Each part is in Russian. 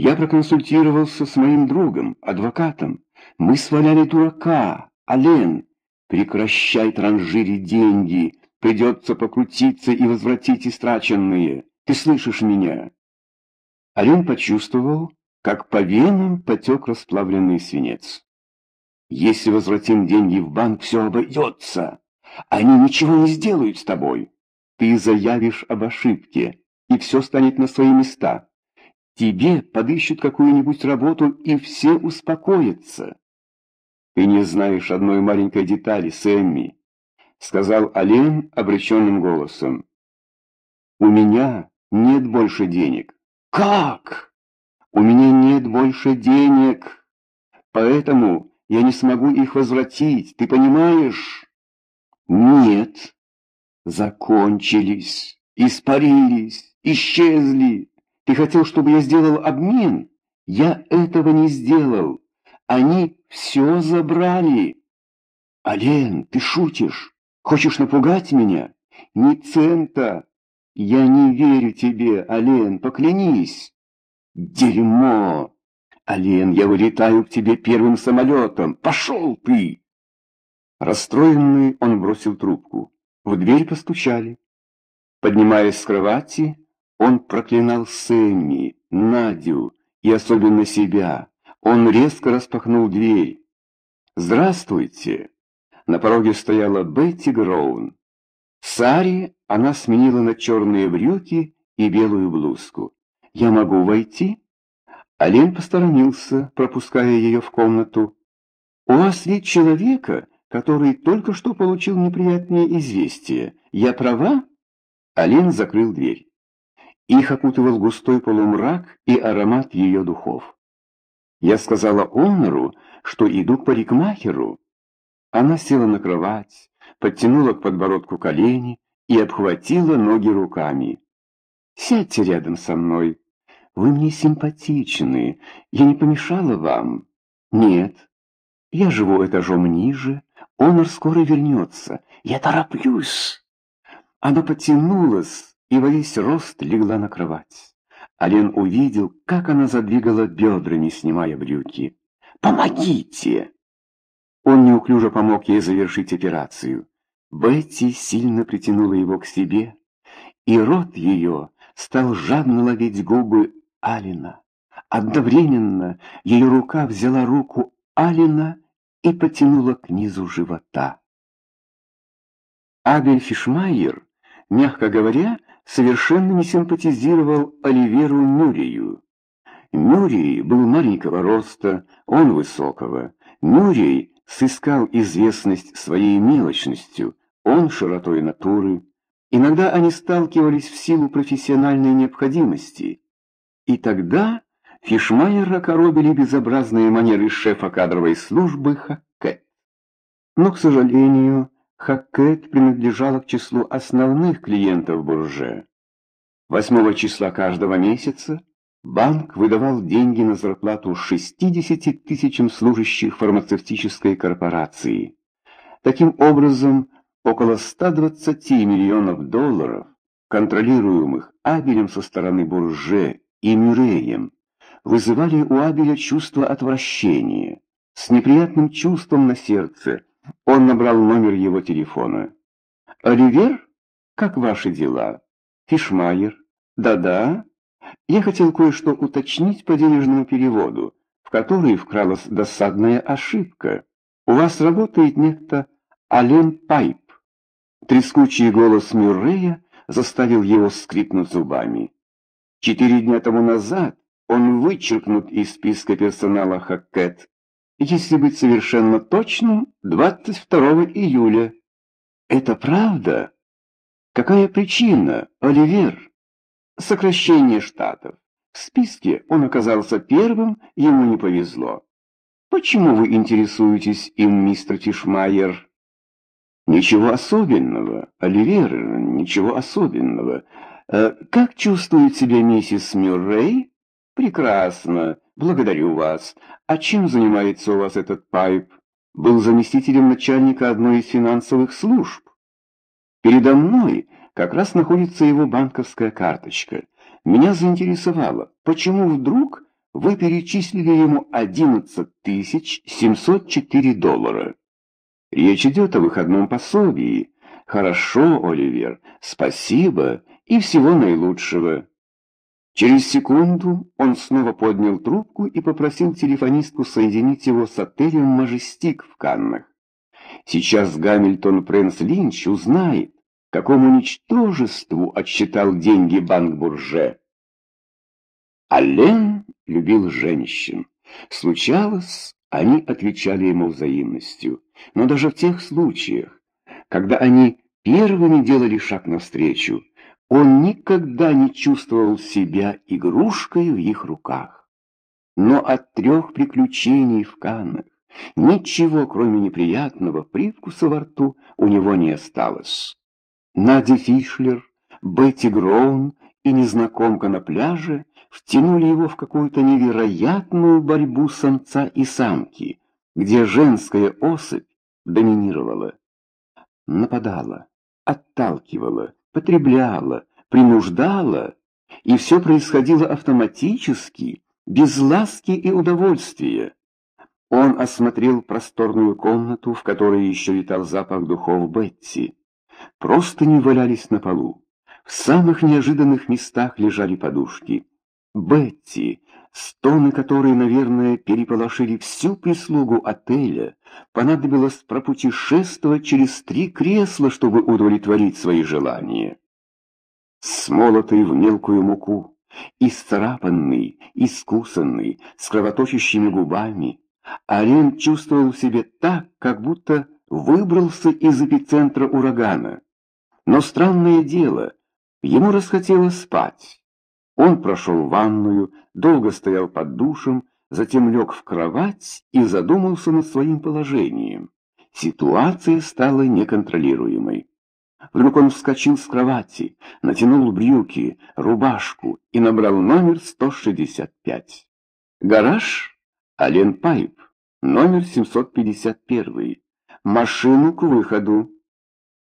Я проконсультировался с моим другом, адвокатом. Мы сваляли дурака. Ален, прекращай транжирить деньги. Придется покрутиться и возвратить истраченные. Ты слышишь меня?» Ален почувствовал, как по венам потек расплавленный свинец. «Если возвратим деньги в банк, все обойдется. Они ничего не сделают с тобой. Ты заявишь об ошибке, и все станет на свои места. Тебе подыщут какую-нибудь работу, и все успокоятся. Ты не знаешь одной маленькой детали, Сэмми, — сказал Олен обреченным голосом. У меня нет больше денег. Как? У меня нет больше денег. Поэтому я не смогу их возвратить, ты понимаешь? Нет. Закончились, испарились, исчезли. Ты хотел, чтобы я сделал обмен? Я этого не сделал. Они все забрали. Ален, ты шутишь? Хочешь напугать меня? Ни цента. Я не верю тебе, Ален, поклянись. Дерьмо. Ален, я вылетаю к тебе первым самолетом. Пошел ты. Расстроенный, он бросил трубку. В дверь постучали. Поднимаясь с кровати, он проклинал Сэмми, Надю и особенно себя. Он резко распахнул дверь. «Здравствуйте!» На пороге стояла Бетти Гроун. Сари она сменила на черные брюки и белую блузку. «Я могу войти?» Ален посторонился, пропуская ее в комнату. «У вас вид человека, который только что получил неприятное известие. Я права?» Ален закрыл дверь. Их окутывал густой полумрак и аромат ее духов. Я сказала Оннеру, что иду к парикмахеру. Она села на кровать, подтянула к подбородку колени и обхватила ноги руками. «Сядьте рядом со мной. Вы мне симпатичны. Я не помешала вам?» «Нет. Я живу этажом ниже. Онор скоро вернется. Я тороплюсь». Она потянулась и во весь рост легла на кровать. Ален увидел, как она задвигала бедрами, снимая брюки. «Помогите!» Он неуклюже помог ей завершить операцию. Бетти сильно притянула его к себе, и рот ее стал жадно ловить губы Алина. Одновременно ее рука взяла руку Алина и потянула к низу живота. Абель Фишмайер, мягко говоря, совершенно не симпатизировал Оливеру Мюррею. Мюррей был маленького роста, он высокого. Мюррей сыскал известность своей мелочностью, он широтой натуры. Иногда они сталкивались в силу профессиональной необходимости. И тогда Фишмайера коробили безобразные манеры шефа кадровой службы Хаккет. Но, к сожалению, Хаккет принадлежала к числу основных клиентов Бурже. 8 числа каждого месяца банк выдавал деньги на зарплату 60 тысячам служащих фармацевтической корпорации. Таким образом, около 120 миллионов долларов, контролируемых Абелем со стороны Бурже и Мюреем, вызывали у Абеля чувство отвращения. С неприятным чувством на сердце – он набрал номер его телефона. «Оливер, как ваши дела?» «Фишмайер». «Да-да. Я хотел кое-что уточнить по денежному переводу, в который вкралась досадная ошибка. У вас работает некто Ален Пайп». Трескучий голос Мюррея заставил его скрипнуть зубами. Четыре дня тому назад он вычеркнут из списка персонала Хаккет если быть совершенно точным, 22 июля. Это правда? Какая причина, Оливер? Сокращение штатов. В списке он оказался первым, ему не повезло. Почему вы интересуетесь им, мистер Тишмайер? Ничего особенного, Оливер, ничего особенного. Э, как чувствует себя миссис Мюррей? Прекрасно. «Благодарю вас. А чем занимается у вас этот Пайп? Был заместителем начальника одной из финансовых служб. Передо мной как раз находится его банковская карточка. Меня заинтересовало, почему вдруг вы перечислили ему 11 704 доллара. Речь идет о выходном пособии. Хорошо, Оливер, спасибо и всего наилучшего. Через секунду он снова поднял трубку и попросил телефонистку соединить его с отелем «Мажестик» в Каннах. Сейчас Гамильтон Прэнс Линч узнает, какому ничтожеству отсчитал деньги банк Бурже. Аллен любил женщин. Случалось, они отвечали ему взаимностью. Но даже в тех случаях, когда они первыми делали шаг навстречу, он никогда не чувствовал себя игрушкой в их руках. Но от трех приключений в Каннах ничего, кроме неприятного привкуса во рту, у него не осталось. Надя Фишлер, Бетти Гроун и незнакомка на пляже втянули его в какую-то невероятную борьбу самца и самки, где женская особь доминировала, нападала, отталкивала, потребляла, принуждала, и все происходило автоматически, без ласки и удовольствия. Он осмотрел просторную комнату, в которой еще витал запах духов Бетти. Просто не валялись на полу. В самых неожиданных местах лежали подушки. Бетти, стоны которой, наверное, переполошили всю прислугу отеля, понадобилось пропутешествовать через три кресла, чтобы удовлетворить свои желания. Смолотый в мелкую муку, исцарапанный, искусанный, с кровоточащими губами, Арен чувствовал себя так, как будто выбрался из эпицентра урагана. Но странное дело, ему расхотелось спать. Он прошел ванную, долго стоял под душем, затем лег в кровать и задумался над своим положением. Ситуация стала неконтролируемой. Вдруг он вскочил с кровати, натянул брюки, рубашку и набрал номер 165. Гараж Ален Пайп, номер 751. Машину к выходу.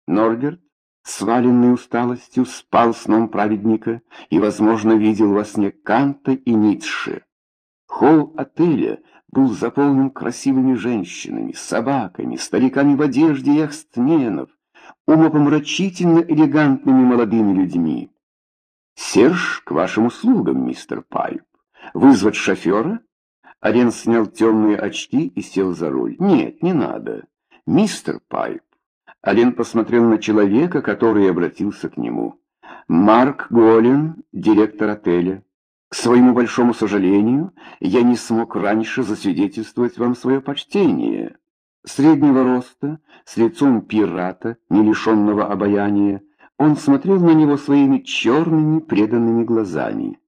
Норберт сваленный усталостью, спал сном праведника и, возможно, видел во сне Канта и Ницше. Холл отеля был заполнен красивыми женщинами, собаками, стариками в одежде яхтсменов, умопомрачительно элегантными молодыми людьми. «Серж, к вашим услугам, мистер Пайп. Вызвать шофера?» Арен снял темные очки и сел за руль. «Нет, не надо. Мистер Пайп, Ален посмотрел на человека, который обратился к нему. Марк Голин, директор отеля. К своему большому сожалению, я не смог раньше засвидетельствовать вам свое почтение. Среднего роста, с лицом пирата, не лишенного обаяния, он смотрел на него своими черными преданными глазами.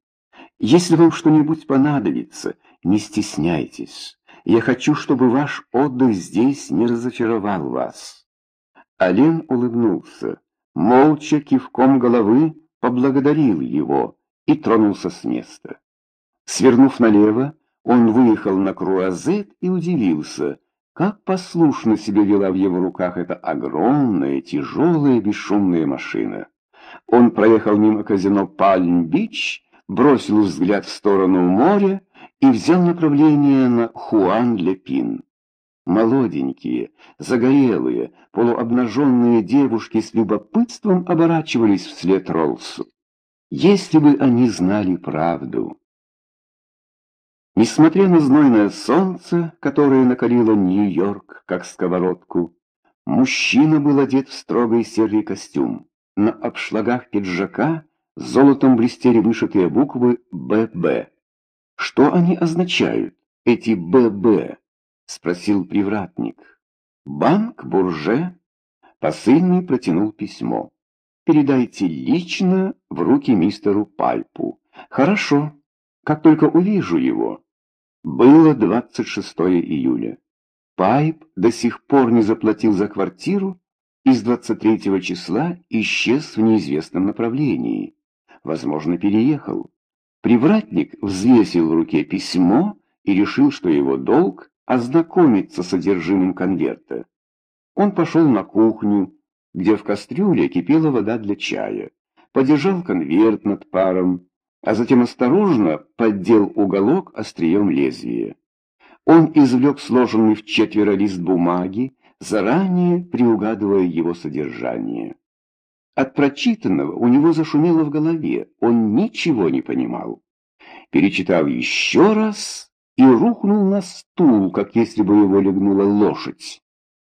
«Если вам что-нибудь понадобится, не стесняйтесь. Я хочу, чтобы ваш отдых здесь не разочаровал вас». Ален улыбнулся, молча кивком головы поблагодарил его и тронулся с места. Свернув налево, он выехал на круазет и удивился, как послушно себя вела в его руках эта огромная, тяжелая, бесшумная машина. Он проехал мимо казино Пальм-Бич, бросил взгляд в сторону моря и взял направление на Хуан-Лепин. Молоденькие, загорелые, полуобнаженные девушки с любопытством оборачивались вслед Ролсу. Если бы они знали правду. Несмотря на знойное солнце, которое накалило Нью-Йорк, как сковородку, мужчина был одет в строгий серый костюм. На обшлагах пиджака золотом блестели вышитые буквы «ББ». Что они означают, эти «ББ»? — спросил привратник. «Банк Бурже?» Посыльный протянул письмо. «Передайте лично в руки мистеру Пальпу. Хорошо, как только увижу его». Было 26 июля. Пайп до сих пор не заплатил за квартиру и с 23 числа исчез в неизвестном направлении. Возможно, переехал. Привратник взвесил в руке письмо и решил, что его долг ознакомиться с содержимым конверта. Он пошел на кухню, где в кастрюле кипела вода для чая, подержал конверт над паром а затем осторожно поддел уголок острием лезвия. Он извлек сложенный в четверо лист бумаги, заранее приугадывая его содержание. От прочитанного у него зашумело в голове, он ничего не понимал. Перечитал еще раз и рухнул на стул, как если бы его легнула лошадь.